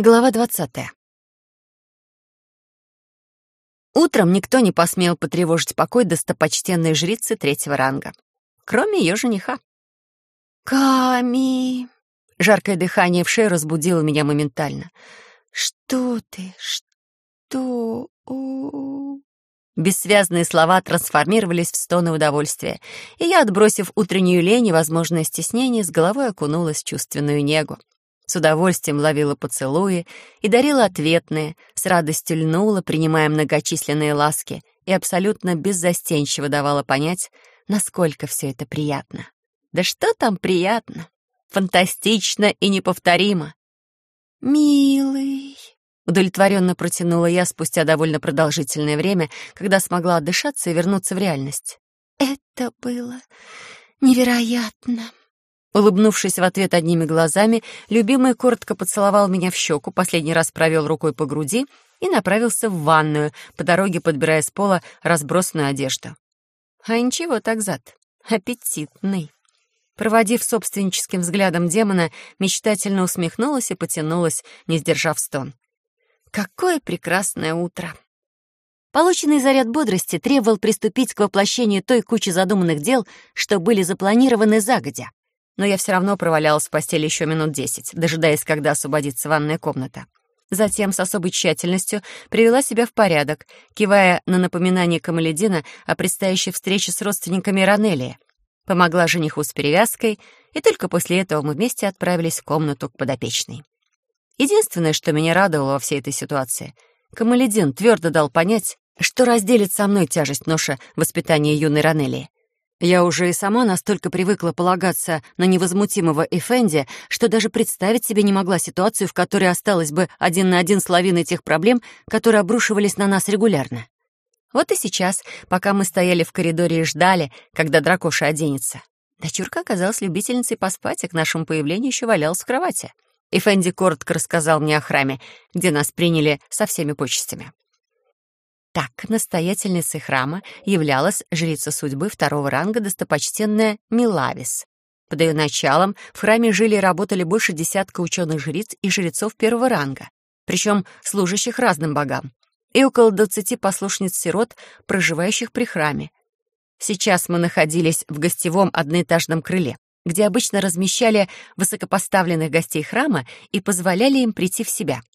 Глава двадцатая. Утром никто не посмел потревожить покой достопочтенной жрицы третьего ранга, кроме ее жениха. «Ками!» Жаркое дыхание в шею разбудило меня моментально. «Что ты? Что? О Бессвязные слова трансформировались в стоны удовольствия, и я, отбросив утреннюю лень и возможное стеснение, с головой окунулась в чувственную негу с удовольствием ловила поцелуи и дарила ответные, с радостью льнула, принимая многочисленные ласки, и абсолютно беззастенчиво давала понять, насколько все это приятно. Да что там приятно? Фантастично и неповторимо. «Милый», — удовлетворенно протянула я спустя довольно продолжительное время, когда смогла отдышаться и вернуться в реальность. «Это было невероятно». Улыбнувшись в ответ одними глазами, любимый коротко поцеловал меня в щеку, последний раз провел рукой по груди и направился в ванную, по дороге подбирая с пола разбросанную одежду. А ничего так зад. Аппетитный. Проводив собственническим взглядом демона, мечтательно усмехнулась и потянулась, не сдержав стон. Какое прекрасное утро! Полученный заряд бодрости требовал приступить к воплощению той кучи задуманных дел, что были запланированы загодя но я все равно провалялась в постели еще минут десять, дожидаясь, когда освободится ванная комната. Затем с особой тщательностью привела себя в порядок, кивая на напоминание Камаледина о предстоящей встрече с родственниками Ранелии. Помогла жениху с перевязкой, и только после этого мы вместе отправились в комнату к подопечной. Единственное, что меня радовало во всей этой ситуации, Камаледин твердо дал понять, что разделит со мной тяжесть ноша воспитания юной Ранелии. Я уже и сама настолько привыкла полагаться на невозмутимого Эфенди, что даже представить себе не могла ситуацию, в которой осталась бы один на один с лавиной тех проблем, которые обрушивались на нас регулярно. Вот и сейчас, пока мы стояли в коридоре и ждали, когда дракоша оденется, дочурка оказалась любительницей поспать, и к нашему появлению еще валялась в кровати. И Фэнди коротко рассказал мне о храме, где нас приняли со всеми почестями. Так, настоятельницей храма являлась жрица судьбы второго ранга достопочтенная Милавис. Под ее началом в храме жили и работали больше десятка ученых-жриц и жрецов первого ранга, причем служащих разным богам, и около двадцати послушниц-сирот, проживающих при храме. Сейчас мы находились в гостевом одноэтажном крыле, где обычно размещали высокопоставленных гостей храма и позволяли им прийти в себя —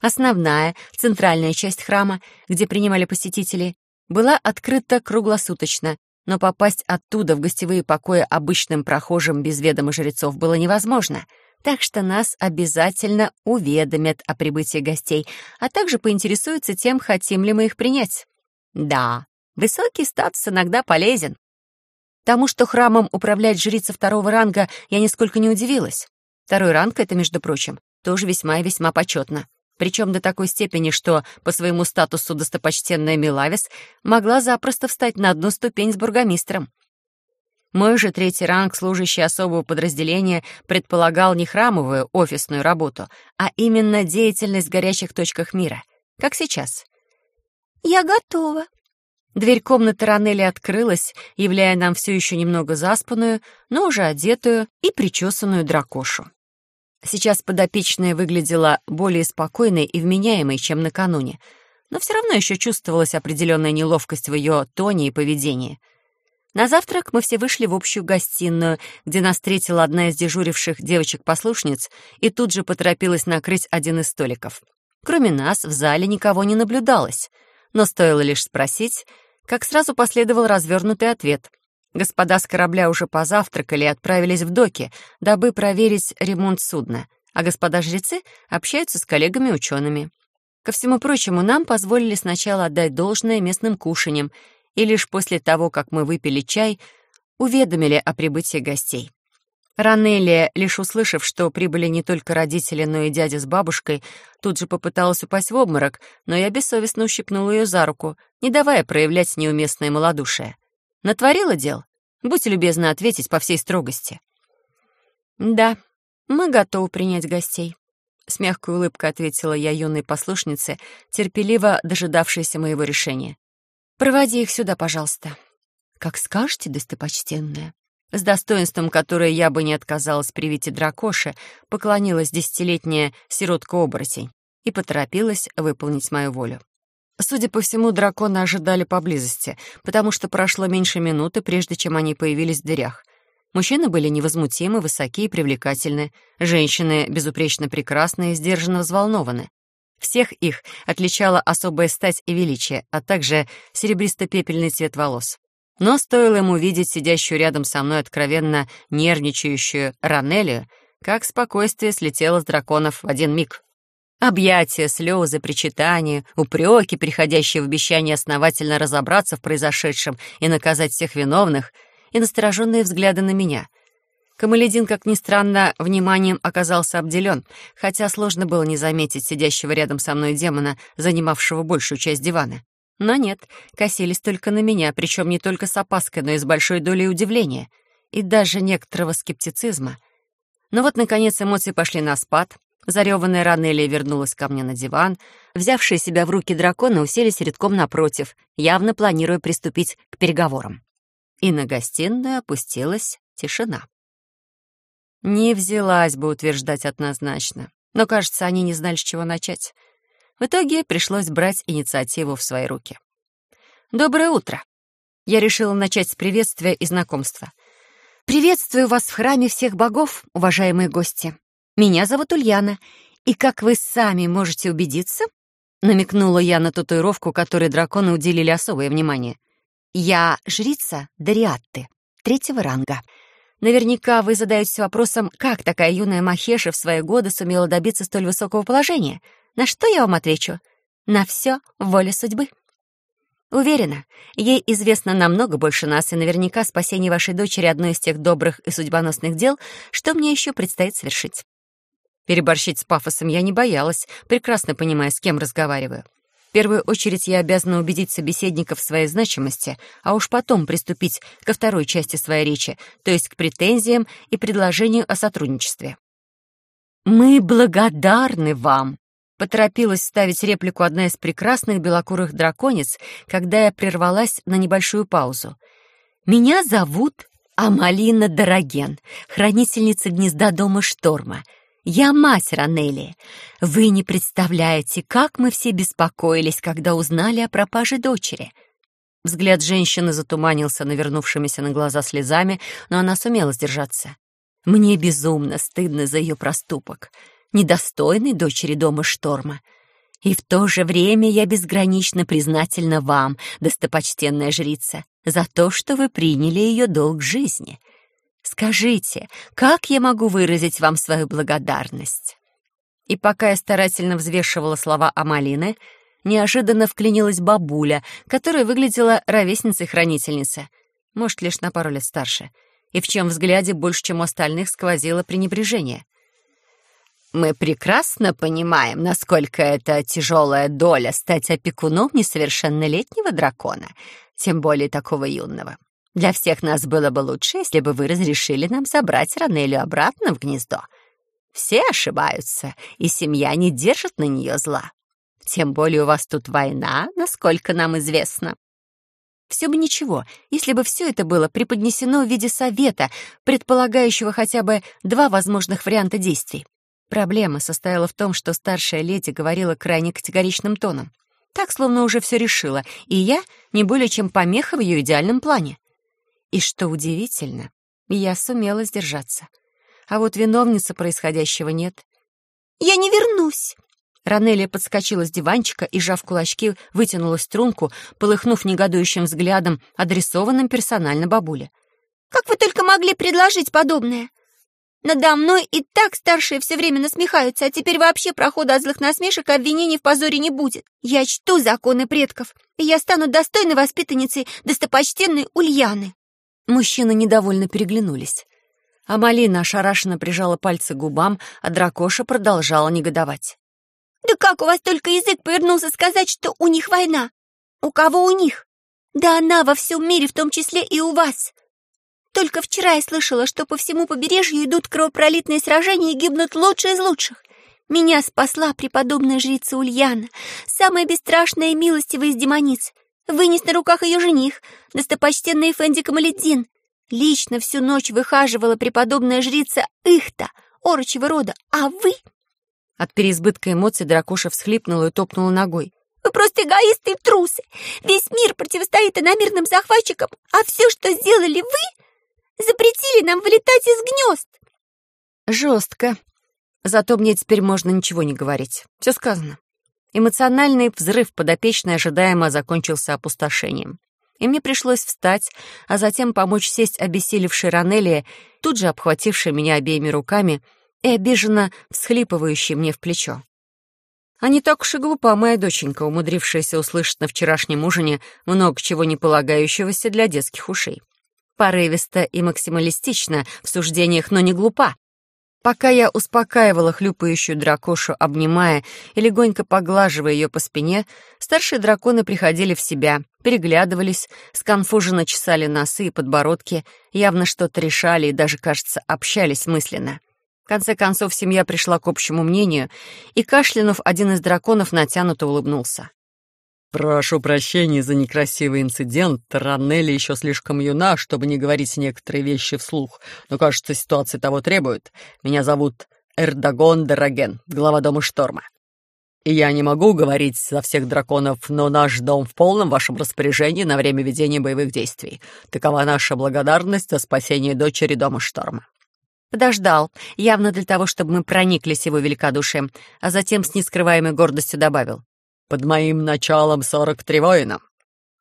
Основная, центральная часть храма, где принимали посетителей, была открыта круглосуточно, но попасть оттуда в гостевые покои обычным прохожим без ведома жрецов было невозможно, так что нас обязательно уведомят о прибытии гостей, а также поинтересуются тем, хотим ли мы их принять. Да, высокий статус иногда полезен. Тому, что храмом управляет жрица второго ранга, я нисколько не удивилась. Второй ранг — это, между прочим, тоже весьма и весьма почетно причем до такой степени, что по своему статусу достопочтенная Милавис могла запросто встать на одну ступень с бургомистром. Мой же третий ранг, служащий особого подразделения, предполагал не храмовую офисную работу, а именно деятельность в горячих точках мира, как сейчас. «Я готова». Дверь комнаты Ранели открылась, являя нам все еще немного заспанную, но уже одетую и причесанную дракошу. Сейчас подопечная выглядела более спокойной и вменяемой, чем накануне, но все равно еще чувствовалась определенная неловкость в ее тоне и поведении. На завтрак мы все вышли в общую гостиную, где нас встретила одна из дежуривших девочек-послушниц и тут же поторопилась накрыть один из столиков. Кроме нас в зале никого не наблюдалось, но стоило лишь спросить, как сразу последовал развернутый ответ — Господа с корабля уже позавтракали и отправились в доки, дабы проверить ремонт судна, а господа жрецы общаются с коллегами-учеными. Ко всему прочему, нам позволили сначала отдать должное местным кушаньям, и лишь после того, как мы выпили чай, уведомили о прибытии гостей. Ранелия, лишь услышав, что прибыли не только родители, но и дядя с бабушкой, тут же попыталась упасть в обморок, но я бессовестно ущипнула ее за руку, не давая проявлять неуместное малодушие. Натворила дел? Будьте любезны ответить по всей строгости. Да, мы готовы принять гостей. С мягкой улыбкой ответила я юной послушнице, терпеливо дожидавшейся моего решения. «Проводи их сюда, пожалуйста». «Как скажете, достопочтенная». С достоинством, которое я бы не отказалась при виде дракоши, поклонилась десятилетняя сиротка-оборотень и поторопилась выполнить мою волю. Судя по всему, драконы ожидали поблизости, потому что прошло меньше минуты, прежде чем они появились в дверях. Мужчины были невозмутимы, высоки и привлекательны, женщины безупречно прекрасны и сдержанно взволнованы. Всех их отличала особая стать и величие, а также серебристо-пепельный цвет волос. Но стоило ему видеть сидящую рядом со мной откровенно нервничающую Ранелию, как спокойствие слетело с драконов в один миг. Объятия, слезы, причитания, упреки, переходящие в обещание основательно разобраться в произошедшем и наказать всех виновных, и настороженные взгляды на меня. Камаледин, как ни странно, вниманием оказался обделен, хотя сложно было не заметить сидящего рядом со мной демона, занимавшего большую часть дивана. Но нет, косились только на меня, причем не только с опаской, но и с большой долей удивления и даже некоторого скептицизма. Но вот, наконец, эмоции пошли на спад. Зареванная Ранелия вернулась ко мне на диван. Взявшие себя в руки драконы уселись редком напротив, явно планируя приступить к переговорам. И на гостиную опустилась тишина. Не взялась бы утверждать однозначно, но, кажется, они не знали, с чего начать. В итоге пришлось брать инициативу в свои руки. «Доброе утро!» Я решила начать с приветствия и знакомства. «Приветствую вас в храме всех богов, уважаемые гости. Меня зовут Ульяна, и, как вы сами можете убедиться, намекнула я на татуировку, которой драконы уделили особое внимание. Я жрица Дариатты, третьего ранга. Наверняка вы задаетесь вопросом, как такая юная Махеша в свои годы сумела добиться столь высокого положения — на что я вам отвечу? На все воля судьбы. Уверена, ей известно намного больше нас, и наверняка спасение вашей дочери — одно из тех добрых и судьбоносных дел, что мне еще предстоит совершить. Переборщить с пафосом я не боялась, прекрасно понимая, с кем разговариваю. В первую очередь я обязана убедить собеседников в своей значимости, а уж потом приступить ко второй части своей речи, то есть к претензиям и предложению о сотрудничестве. «Мы благодарны вам», Поторопилась ставить реплику одна из прекрасных белокурых драконец, когда я прервалась на небольшую паузу. «Меня зовут Амалина Дороген, хранительница гнезда дома Шторма. Я мать Ранелли. Вы не представляете, как мы все беспокоились, когда узнали о пропаже дочери». Взгляд женщины затуманился навернувшимися на глаза слезами, но она сумела сдержаться. «Мне безумно стыдно за ее проступок» недостойной дочери дома Шторма. И в то же время я безгранично признательна вам, достопочтенная жрица, за то, что вы приняли ее долг жизни. Скажите, как я могу выразить вам свою благодарность?» И пока я старательно взвешивала слова Амалины, неожиданно вклинилась бабуля, которая выглядела ровесницей-хранительницы, может, лишь на пару лет старше, и в чем взгляде больше, чем у остальных, сквозило пренебрежение — мы прекрасно понимаем, насколько это тяжелая доля стать опекуном несовершеннолетнего дракона, тем более такого юного. Для всех нас было бы лучше, если бы вы разрешили нам забрать Ранелю обратно в гнездо. Все ошибаются, и семья не держит на нее зла. Тем более у вас тут война, насколько нам известно. Все бы ничего, если бы все это было преподнесено в виде совета, предполагающего хотя бы два возможных варианта действий. Проблема состояла в том, что старшая леди говорила крайне категоричным тоном. Так, словно уже все решила, и я не более чем помеха в ее идеальном плане. И что удивительно, я сумела сдержаться. А вот виновницы происходящего нет. «Я не вернусь!» Ранелия подскочила с диванчика и, сжав кулачки, вытянула струнку, полыхнув негодующим взглядом, адресованным персонально бабуле. «Как вы только могли предложить подобное? Надо мной и так старшие все время насмехаются, а теперь вообще прохода от злых насмешек и обвинений в позоре не будет. Я чту законы предков, и я стану достойной воспитанницей достопочтенной Ульяны». Мужчины недовольно переглянулись. А Малина ошарашенно прижала пальцы к губам, а Дракоша продолжала негодовать. «Да как у вас только язык повернулся сказать, что у них война? У кого у них? Да она во всем мире, в том числе и у вас. Только вчера я слышала, что по всему побережью идут кровопролитные сражения и гибнут лучшие из лучших. Меня спасла преподобная жрица Ульяна, самая бесстрашная и милостивая из демониц. Вынес на руках ее жених, достопочтенный Фенди Камаледдин. Лично всю ночь выхаживала преподобная жрица Ихта, орочего рода, а вы...» От переизбытка эмоций дракоша всхлипнула и топнула ногой. «Вы просто эгоисты и трусы! Весь мир противостоит иномирным захватчикам, а все, что сделали вы, запретили нам вылетать из гнезд!» Жестко. Зато мне теперь можно ничего не говорить. Все сказано. Эмоциональный взрыв подопечной ожидаемо закончился опустошением. И мне пришлось встать, а затем помочь сесть обессилевшей Ранелии, тут же обхватившей меня обеими руками и обиженно всхлипывающей мне в плечо. А не так уж и глупа моя доченька, умудрившаяся услышать на вчерашнем ужине много чего не полагающегося для детских ушей. Порывисто и максималистично в суждениях, но не глупа. Пока я успокаивала хлюпающую дракошу, обнимая и легонько поглаживая ее по спине, старшие драконы приходили в себя, переглядывались, сконфуженно чесали носы и подбородки, явно что-то решали и даже, кажется, общались мысленно. В конце концов, семья пришла к общему мнению, и, кашлянув, один из драконов натянуто улыбнулся. «Прошу прощения за некрасивый инцидент. Раннелли еще слишком юна, чтобы не говорить некоторые вещи вслух, но, кажется, ситуация того требует. Меня зовут Эрдогон Дороген, глава Дома Шторма. И я не могу говорить за всех драконов, но наш дом в полном вашем распоряжении на время ведения боевых действий. Такова наша благодарность за спасение дочери Дома Шторма». Подождал, явно для того, чтобы мы прониклись его великодушием, а затем с нескрываемой гордостью добавил. Под моим началом сорок три воина».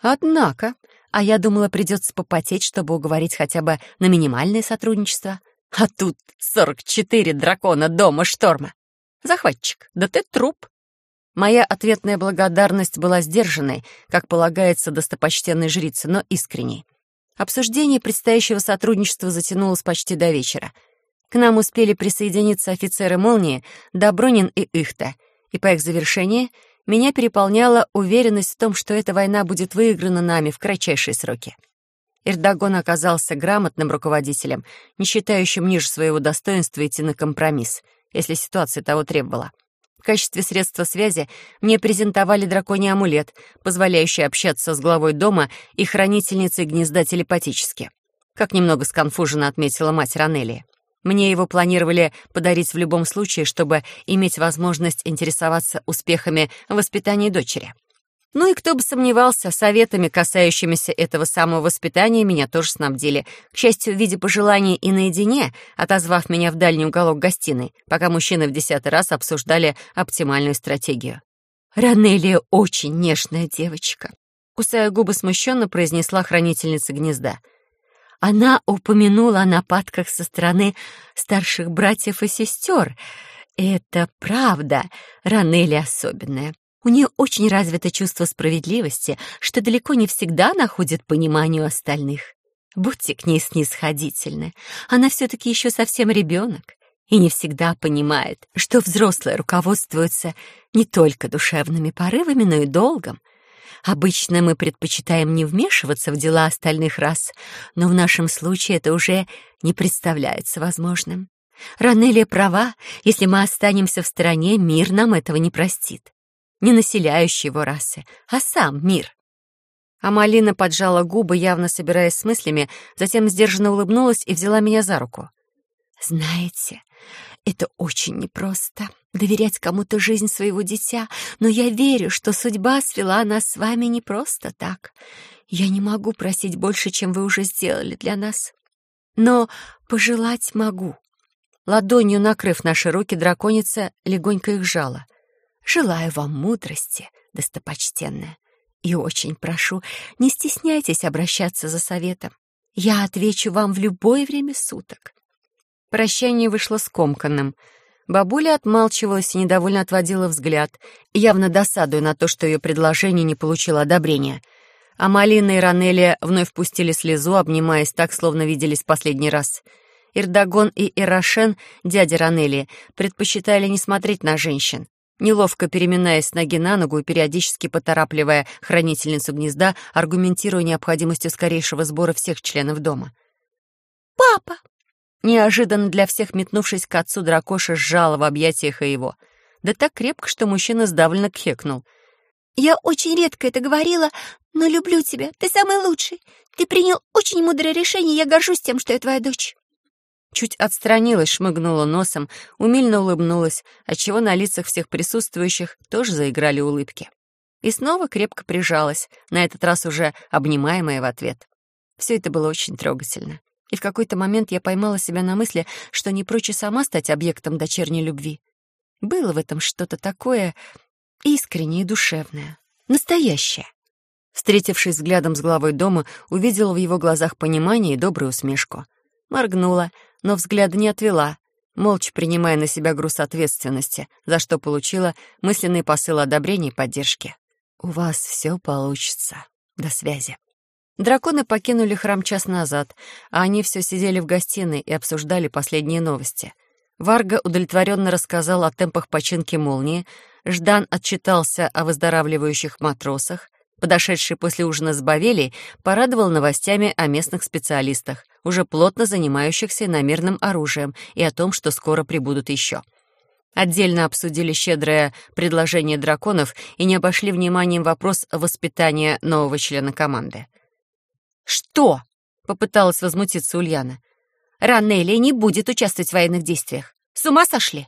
«Однако, а я думала, придется попотеть, чтобы уговорить хотя бы на минимальное сотрудничество. А тут сорок четыре дракона дома шторма. Захватчик, да ты труп». Моя ответная благодарность была сдержанной, как полагается достопочтенной жрице, но искренней. Обсуждение предстоящего сотрудничества затянулось почти до вечера. К нам успели присоединиться офицеры «Молнии», Добронин и Ихта, и по их завершении меня переполняла уверенность в том, что эта война будет выиграна нами в кратчайшие сроки. Эрдогон оказался грамотным руководителем, не считающим ниже своего достоинства идти на компромисс, если ситуация того требовала. В качестве средства связи мне презентовали драконий амулет, позволяющий общаться с главой дома и хранительницей гнезда телепатически. Как немного сконфуженно отметила мать Ранелия. Мне его планировали подарить в любом случае, чтобы иметь возможность интересоваться успехами в воспитании дочери. Ну и кто бы сомневался, советами, касающимися этого самого воспитания, меня тоже снабдили. К счастью, в виде пожеланий и наедине, отозвав меня в дальний уголок гостиной, пока мужчины в десятый раз обсуждали оптимальную стратегию. «Ранелия очень нежная девочка», — кусая губы смущенно произнесла хранительница гнезда — она упомянула о нападках со стороны старших братьев и сестер. Это правда, Ранели особенная. У нее очень развито чувство справедливости, что далеко не всегда находит понимание у остальных. Будьте к ней снисходительны. Она все-таки еще совсем ребенок и не всегда понимает, что взрослые руководствуются не только душевными порывами, но и долгом — Обычно мы предпочитаем не вмешиваться в дела остальных рас, но в нашем случае это уже не представляется возможным. Ранелия права, если мы останемся в стороне, мир нам этого не простит. Не населяющий его расы, а сам мир. Амалина поджала губы, явно собираясь с мыслями, затем сдержанно улыбнулась и взяла меня за руку. «Знаете, это очень непросто — доверять кому-то жизнь своего дитя, но я верю, что судьба свела нас с вами не просто так. Я не могу просить больше, чем вы уже сделали для нас. Но пожелать могу. Ладонью накрыв наши руки, драконица легонько их жала. Желаю вам мудрости, достопочтенная. И очень прошу, не стесняйтесь обращаться за советом. Я отвечу вам в любое время суток. Прощание вышло скомканным. Бабуля отмалчивалась и недовольно отводила взгляд, явно досадуя на то, что ее предложение не получило одобрения. А Малина и Ранелия вновь пустили слезу, обнимаясь так, словно виделись последний раз. Ирдагон и Ирашен, дядя Ранелии, предпочитали не смотреть на женщин. Неловко переминаясь с ноги на ногу и периодически поторапливая хранительницу гнезда, аргументируя необходимостью скорейшего сбора всех членов дома. «Папа!» Неожиданно для всех метнувшись к отцу, дракоша сжала в объятиях его. Да так крепко, что мужчина сдавленно кхекнул. «Я очень редко это говорила, но люблю тебя. Ты самый лучший. Ты принял очень мудрое решение, я горжусь тем, что я твоя дочь». Чуть отстранилась, шмыгнула носом, умильно улыбнулась, отчего на лицах всех присутствующих тоже заиграли улыбки. И снова крепко прижалась, на этот раз уже обнимаемая в ответ. Все это было очень трогательно. И в какой-то момент я поймала себя на мысли, что не прочь сама стать объектом дочерней любви. Было в этом что-то такое искреннее и душевное, настоящее. Встретившись взглядом с главой дома, увидела в его глазах понимание и добрую усмешку. Моргнула, но взгляда не отвела, молча принимая на себя груз ответственности, за что получила мысленный посыл одобрения и поддержки. «У вас все получится. До связи». Драконы покинули храм час назад, а они все сидели в гостиной и обсуждали последние новости. Варга удовлетворенно рассказал о темпах починки молнии, Ждан отчитался о выздоравливающих матросах, подошедший после ужина с Бавелей порадовал новостями о местных специалистах, уже плотно занимающихся иномерным оружием, и о том, что скоро прибудут еще. Отдельно обсудили щедрое предложение драконов и не обошли вниманием вопрос воспитания нового члена команды. «Что?» — попыталась возмутиться Ульяна. «Ранелия не будет участвовать в военных действиях. С ума сошли?»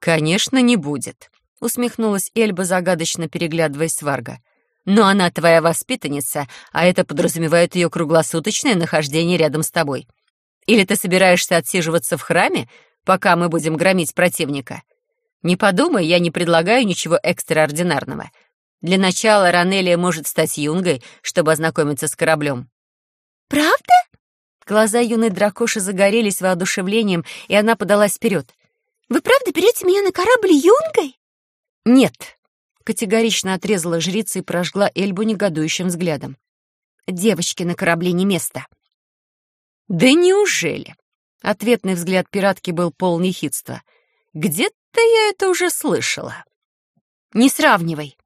«Конечно, не будет», — усмехнулась Эльба, загадочно переглядываясь с Варга. «Но она твоя воспитанница, а это подразумевает ее круглосуточное нахождение рядом с тобой. Или ты собираешься отсиживаться в храме, пока мы будем громить противника? Не подумай, я не предлагаю ничего экстраординарного. Для начала Ранелия может стать юнгой, чтобы ознакомиться с кораблем. «Правда?» Глаза юной дракоши загорелись воодушевлением, и она подалась вперед. «Вы правда берете меня на корабль юнгой?» «Нет», — категорично отрезала жрица и прожгла Эльбу негодующим взглядом. «Девочке на корабле не место». «Да неужели?» Ответный взгляд пиратки был полный хитства. «Где-то я это уже слышала». «Не сравнивай»,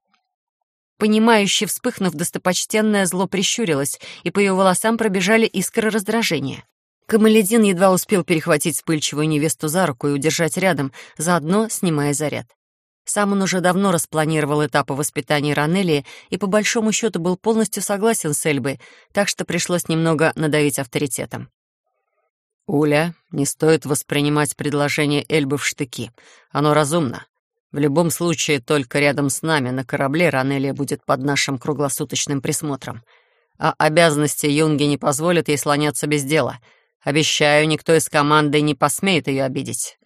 Понимающе вспыхнув, достопочтенное зло прищурилось, и по ее волосам пробежали искры раздражения. Камаледин едва успел перехватить вспыльчивую невесту за руку и удержать рядом, заодно снимая заряд. Сам он уже давно распланировал этапы воспитания Ранелии и по большому счету был полностью согласен с Эльбой, так что пришлось немного надавить авторитетом. «Уля, не стоит воспринимать предложение Эльбы в штыки. Оно разумно. В любом случае, только рядом с нами на корабле Ранелия будет под нашим круглосуточным присмотром. А обязанности Юнги не позволят ей слоняться без дела. Обещаю, никто из команды не посмеет ее обидеть».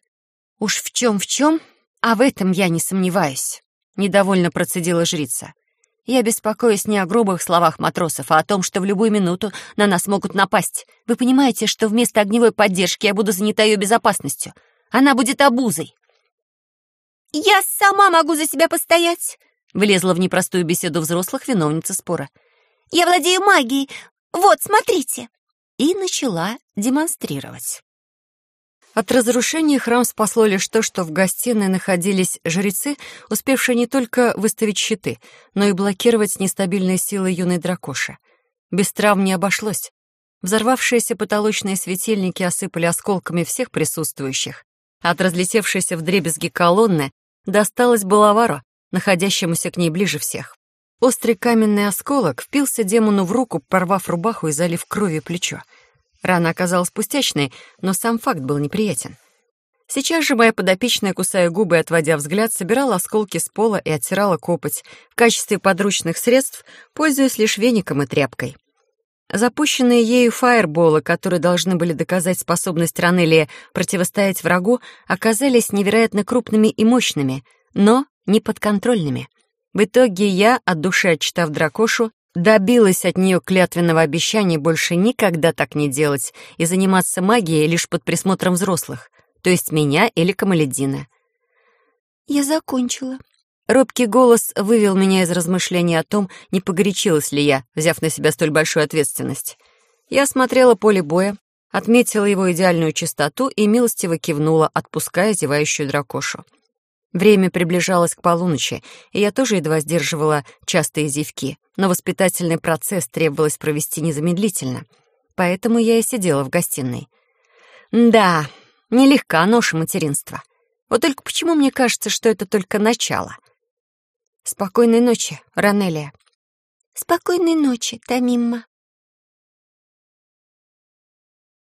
«Уж в чем в чем, а в этом я не сомневаюсь», — недовольно процедила жрица. «Я беспокоюсь не о грубых словах матросов, а о том, что в любую минуту на нас могут напасть. Вы понимаете, что вместо огневой поддержки я буду занята ее безопасностью? Она будет обузой». «Я сама могу за себя постоять», — влезла в непростую беседу взрослых виновница спора. «Я владею магией. Вот, смотрите». И начала демонстрировать. От разрушения храм спасло лишь то, что в гостиной находились жрецы, успевшие не только выставить щиты, но и блокировать нестабильные силы юной дракоши. Без травм не обошлось. Взорвавшиеся потолочные светильники осыпали осколками всех присутствующих. От разлетевшейся вдребезги колонны досталось Балавару, находящемуся к ней ближе всех. Острый каменный осколок впился демону в руку, порвав рубаху и залив крови плечо. Рана оказалась пустячной, но сам факт был неприятен. Сейчас же моя подопечная, кусая губы и отводя взгляд, собирала осколки с пола и оттирала копоть, в качестве подручных средств, пользуясь лишь веником и тряпкой. Запущенные ею фаерболы, которые должны были доказать способность Ранелии противостоять врагу, оказались невероятно крупными и мощными, но неподконтрольными. В итоге я, от души отчитав дракошу, добилась от нее клятвенного обещания больше никогда так не делать и заниматься магией лишь под присмотром взрослых, то есть меня или Камаледдина. «Я закончила», Робкий голос вывел меня из размышлений о том, не погорячилась ли я, взяв на себя столь большую ответственность. Я осмотрела поле боя, отметила его идеальную чистоту и милостиво кивнула, отпуская зевающую дракошу. Время приближалось к полуночи, и я тоже едва сдерживала частые зевки, но воспитательный процесс требовалось провести незамедлительно, поэтому я и сидела в гостиной. Да, нелегка ноша материнства. Вот только почему мне кажется, что это только начало? Спокойной ночи, Ранелия. Спокойной ночи, Тамимма.